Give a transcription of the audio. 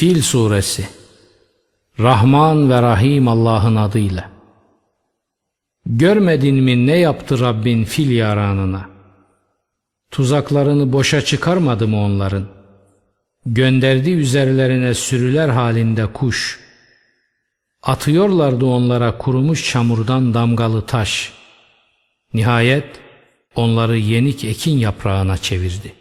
Fil Suresi Rahman ve Rahim Allah'ın adıyla Görmedin mi ne yaptı Rabbin fil yaranına? Tuzaklarını boşa çıkarmadı mı onların? Gönderdi üzerlerine sürüler halinde kuş. Atıyorlardı onlara kurumuş çamurdan damgalı taş. Nihayet onları yenik ekin yaprağına çevirdi.